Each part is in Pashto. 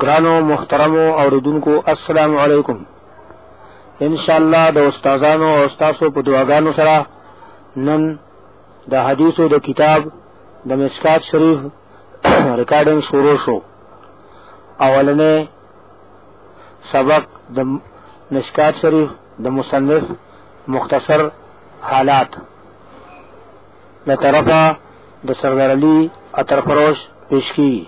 ګرانو محترمو اوریدونکو السلام علیکم ان شاء الله د استادانو او استادو په دعاګانو سره نن د حدیثو د کتاب د مشکات شریف ریکارډینګ شروع شو اولنې سبق د مشکات شریف د مصنف مختصر حالات له طرفه د سردار علي اترفروش پیش کیږي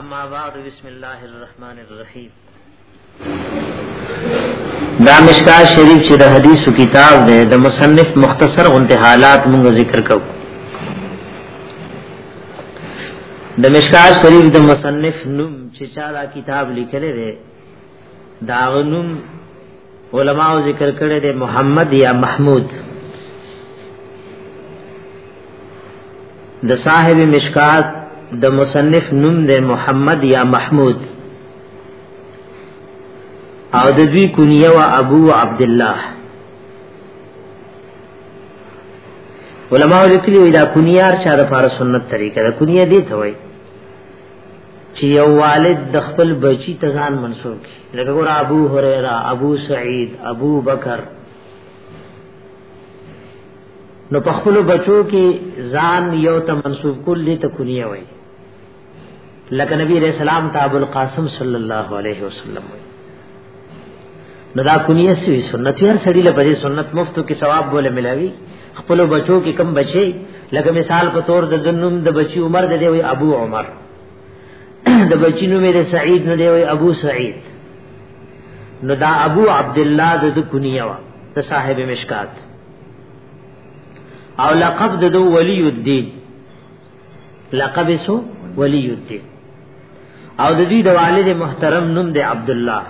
اما بعد بسم الله الرحمن الرحیم دا مشکا شریف چې د حدیثو کتاب دی د مصنف مختصر غنته حالات موږ ذکر کوو د مشکار شریف د مصنف نوم چې چا دا کتاب لیکلی دی دا غنوم علماء ذکر کړی دی محمد یا محمود د صاحب مشکات د مصنف نوم دی محمد یا محمود او د دوی کنیه وا ابو عبد الله علماء لیکلي وي دا کنیار چا د فار سنت طریقه ده کنیه دي ته وای چې یو والد د خپل بچی ته ځان منسوب کی لکه ګور ابو هريره ابو سعید ابو بکر نو په خپل بچو کې ځان یو ته منسوب کول دي ته کنیه وای لکه نبی علیہ السلام ته ابو القاسم صلی الله علیه وسلم نو دا کونیه سوی سنت هر سړی له پرې سنت مفتو کې ثواب بوله ملاوي خپل بچو کې کم بچي لکه مثال په تور د جنوم د بچي عمر د دی وي ابو عمر د بچی نو میرے سعید نه دی وي ابو سعید نو دا ابو عبد الله د کونیه وا د صاحب مشکات او لقب د ولی الدین لقب سو ولی الدین او د دوی د والد محترم نوم دی عبد الله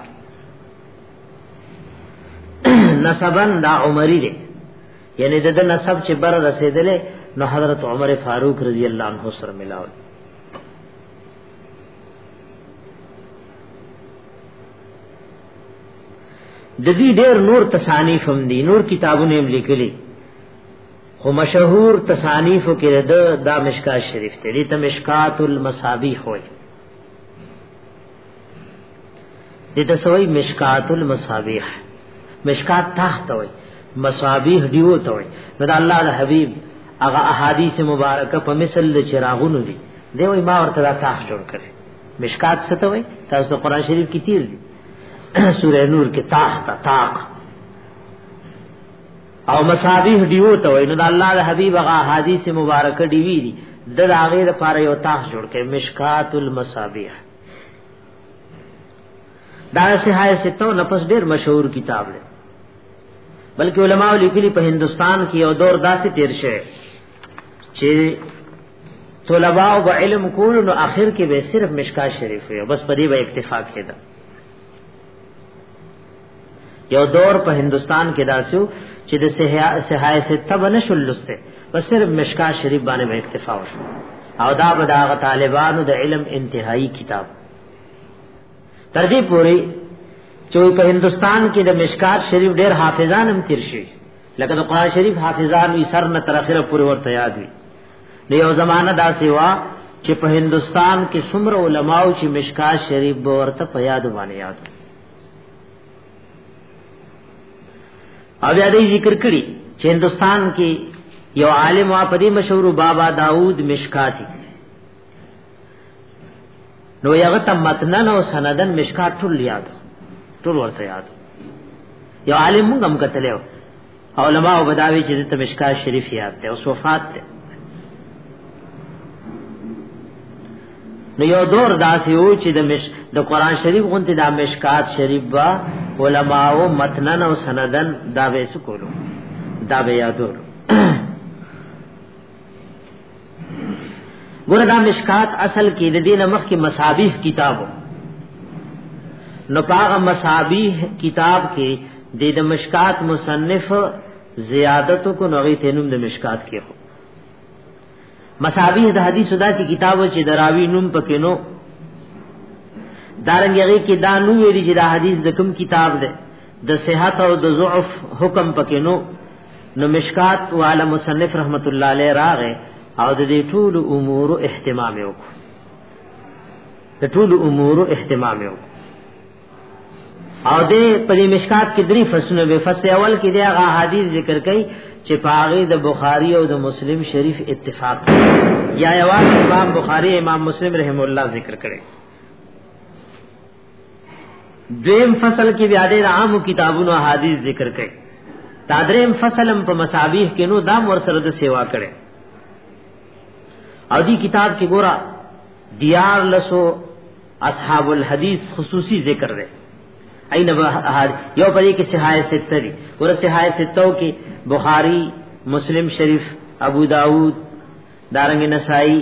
نسبن دا عمری دی یعنی د نسب چې بر رسیدلې نو حضرت عمر فاروق رضی الله عنه سره ملاو د دې ډېر نور تصانیف هم دي نور کتابونه هم لیکلي خو مشهور تصانیف کې د دا مشکات شریف ته دي ته مشکات المصابیح وي دې ته سوې مشکات المصابیح مشکات تحت وي مصابیح دیو ته وي نو د الله د حبیب هغه احادیث مبارکه په مثل د چراغونو دي دی وای ما ورته دا تاخ جوړ کړی مشکات څه ته وای تاسو د قران شریف کې تیر دي سورہ نور کې تاخ تا تاخ او مصابيح دیو ته وای نو د الله د حبيب غا حدیث مبارک دی وی دي د هغه لپاره یو تاخ جوړ کړي مشکات المصابيح دا سهای ستو نفس ډیر مشهور کتاب دی بلکې علما لیکلي په هندستان کې یو دور داسې تیر شوی چې طلباء او علم کول نو اخر کې به صرف مشکات شریف وي بس په دې به اکتفا کېده یو دور په هندستان کې داسو چې د صحای سته بنشل لسته بس صرف مشکا شریف باندې به اکتفا وشو او دا به دا طالبانو د علم انتهایی کتاب تر دې پوري چې په هندستان کې د مشکات شریف ډېر حافظان هم تیر شي لکه د قرآن شریف حافظان وی سر نه تر اخره پورې ورته یاد وي د یو زمانہ دا سیوا چې په هندستان کې څومره علماو چې مشکات شریف به ورته په یاد باندې یاد وي او بیا دې ذکر کړي چې هندستان کې یو عالم وا پدی مشهور بابا داوود مشکاتی نو یغه ته متنن او سندن مشکات ټول یاد ټول ورته یاد یو عالم موږ هم کتلې علماء بداوی چې د مشکا شریف یاد ده او صفات ده نو یو دور داسې و چې د مش د قران شریف غونته د مشکات شریف با علماء او متنن او سندن دا به سکولو دا به یادو ګور دا مشکات اصل کې د دینه مخ کې مصابیح کتابو نو پاغه مصابیح کتاب کې د د مشکات مصنف زیادت کو نوغی تینوم د مشکات کې هو مصابیح د حدیث دا چې کتابو چې دراوی نوم پکې نو دارنګ هغه کې دا نو ویری چې دا حدیث د کوم کتاب ده د صحت او د ضعف حکم پکې نو نو مشکات والا مصنف رحمت الله علیه راغه او د دې ټول امور اهتمام وکړو د ټول امور اهتمام وکړو او د پرې مشکات کې درې فصلونه به فصل اول کې دی هغه حدیث ذکر کړي چې پاغي د بخاری او د مسلم شریف اتفاق یا یوان امام بخاری امام مسلم رحم الله ذکر کړي دویم فصل کې بیا د عامو کتابونو حدیث ذکر کړي دا دریم فصل هم په مسابیح کې نو دام ور سره د سیوا کړي او دی کتاب کې ګورا دیار لسو اصحاب الحدیث خصوصی ذکر دی اين یو پدې کې صحای سته دي ور صحای ستو کې بخاری مسلم شریف ابو داود دارنګ نسائی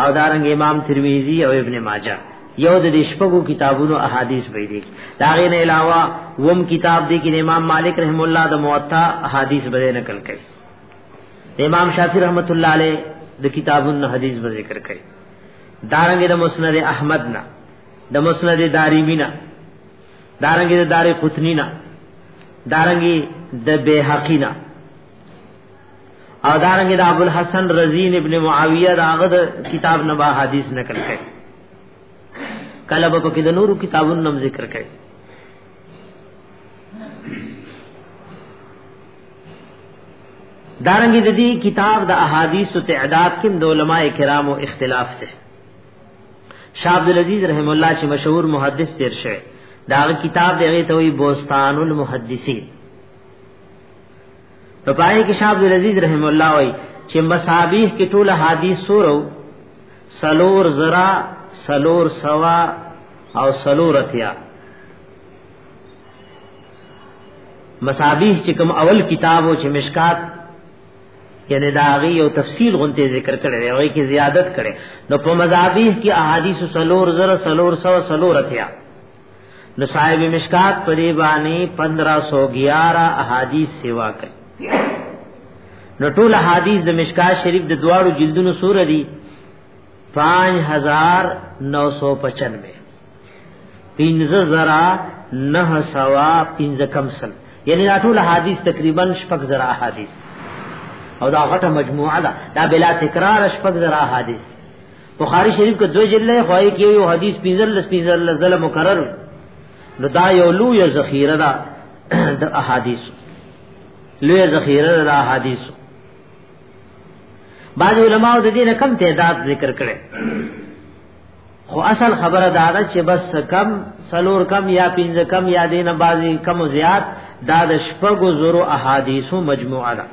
او دارنګ امام ترمذی او ابن ماجه یو د شپږو کتابونو احادیث به دي دا غین علاوه وم کتاب دی کې امام مالک رحم الله د موطا احادیث به نقل کړي امام شافعی رحمت الله علیه د کتابونو حدیث به ذکر کړي دارنګ د مسند احمد نه د مسند داریمی نه دارنګ د دار قطنی نه دارنګ د بیهقی نه او دارنګه د ابو الحسن رزین ابن معاویه داغه د کتاب نه با حدیث نقل کړي کله به پکې د نورو کتابونو نوم ذکر کړي دارنګه د دې کتاب د احادیث او تعداد کې د علما کرامو اختلاف ده شاه عبد العزيز رحم الله چې مشهور محدث تیر شوی دا کتاب دغه ته وی بوستان المحدثین په پای کې شاه عبد العزيز رحم الله وای چې مصابيح کې ټول حدیث سورو سلور زرا سلور سوا او سلور اتیا مصابيح چې کوم اول کتاب او چې مشکات یعنی داغي او تفصیل غونته ذکر کړي دی او کې زیادت کړي نو په مذابیح کې احادیث سلور زره سلور سو سلور اتیا نو صاحب مشکات په دې باندې 1511 احادیث سیوا کوي نو ټول احادیث د مشکات شریف د دواړو جلدونو سور دي 5995 پینځه زرا نه سوا پینځه کم سل یعنی دا ټول حدیث تقریبا شپږ زرا حدیث او دا غټه مجموعه ده دا بلا تکرار شپږ زرا حدیث بخاری شریف کې دوه جلد خو یې کې یو حدیث پنځل لس پنځل لس ځله مکرر نو دا یو لوی ذخیره ده د احادیث لوی ذخیره ده د احادیث بعض علماء د دې نه کم تعداد ذکر کړي خو اصل خبره دا ده چې بس کم سلور کم یا پنځه کم یا دینه بعضی کم زیات دا د شپږو زرو احادیثو مجموعه ده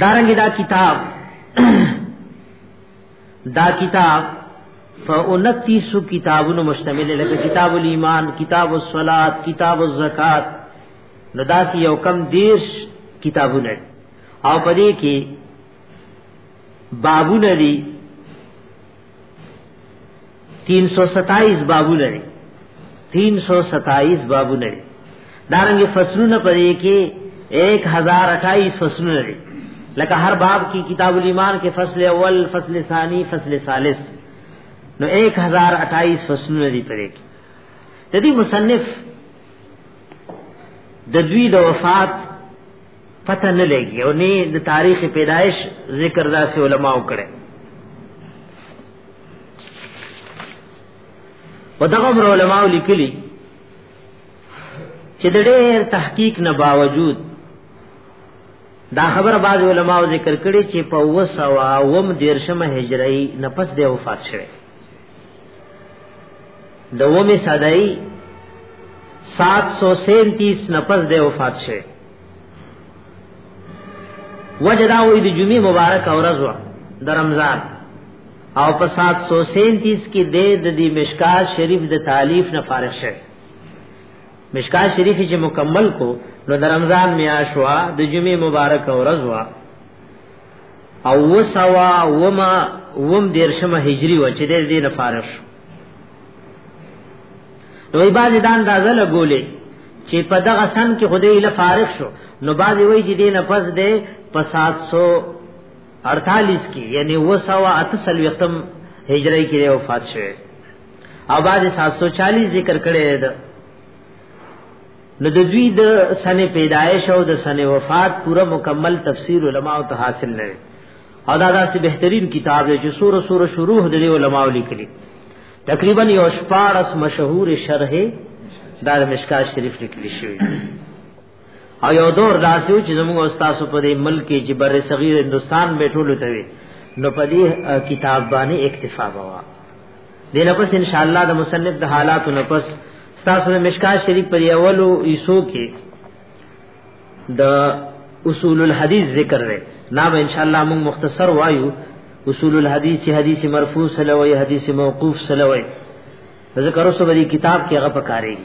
دارنګ دا کتاب دا کتاب فونتیس کتابونو مشتمل لکه کتاب الایمان کتاب الصلات کتاب الزکات نو داس یو کم دیش کتابونه او پدې کې بابونه دي 327 بابونه لري 327 بابونه لري دارنګه فصلونه پرې کې 1028 فصلونه لري لکه هر باب کې کتاب الایمان کې فصل اول فصل ثانی فصل ثالث نو 1028 فصلونه لري پرې کې د دې مصنف د دوی د وفات پته نه لګي او نه د تاریخ پیدایش ذکر داسې علما وکړي ودغه عمر علما لیکلي چې د ډېر تحقیق نه باوجود دا خبر بعض علما ذکر کړي چې په وسوا وم دیرشمه هجری نه پس د وفات شوه د ومه صدای 737 نفس د وفات شوه وجدا وې د جمعې مبارک اورز وا د رمضان او په 737 کې د د دې مشکات شریف د تالیف نه فارغ شوه مشکات شریف چې مکمل کو نو د رمضان میاشوا د جمعې مبارک اورز وا او وسوا وما وم دیرشمه هجری و چې دې دې نه فارغ شو نو ایباز دان دازه لګولې چې په دغه سن کې خدای له فارغ شو نو باز وی چې دې نه پس دې په 748 کې یعنی وسوا اتسل وختم هجری کې وفات شوه او باز 740 ذکر کړي ده نو د دوی د سنې پیدایش او د سنې وفات پوره مکمل تفسیر علما او ته حاصل نه او دا داسې بهترین کتاب دی چې سور سور شروع د علماء لیکلي تقریبا یو شپارس مشهور شرح دا مشکا شریف لیکلی شوی او یو دور داسې چې زموږ استاد په دې ملک کې چې بر صغیر هندستان به ټولو ته نو په دې کتاب باندې اکتفا وکړه دې نه پس ان شاء الله د مصنف د حالاتو نه پس تاسو د مشکا شریف پر اولو ایسو کې د اصول الحدیث ذکر دی نا به ان شاء الله موږ مختصر وایو اصول الحدیث حدیث مرفوع سلوی حدیث موقوف سلوی ذکر اوس به کتاب کې هغه پکاري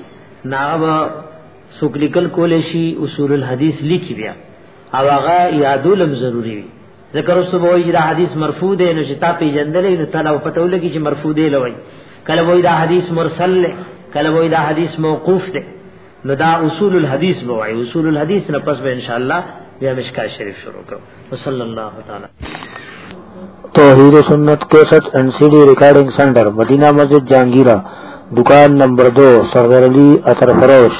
نا به سوکلیکل کول شي اصول الحدیث لیکي بیا او هغه یادولم ضروری وي ذکر اوس به وایي دا حدیث مرفوع دی نو چې تا پیجندلې نو تعالی په توله کې چې مرفوع دی لوي کله وایي دا حدیث مرسل دی کله وایي دا حدیث موقوف دی نو دا اصول الحدیث به وایي اصول الحدیث نه پس به ان شاء الله بیا مشکا شریف شروع کړو وصلی الله تعالی توحید سنت 61 این سی ڈی ریکارڈنگ سینٹر مدینہ مسجد جہانگیرہ دکان نمبر 2 سردر علی اثر فروش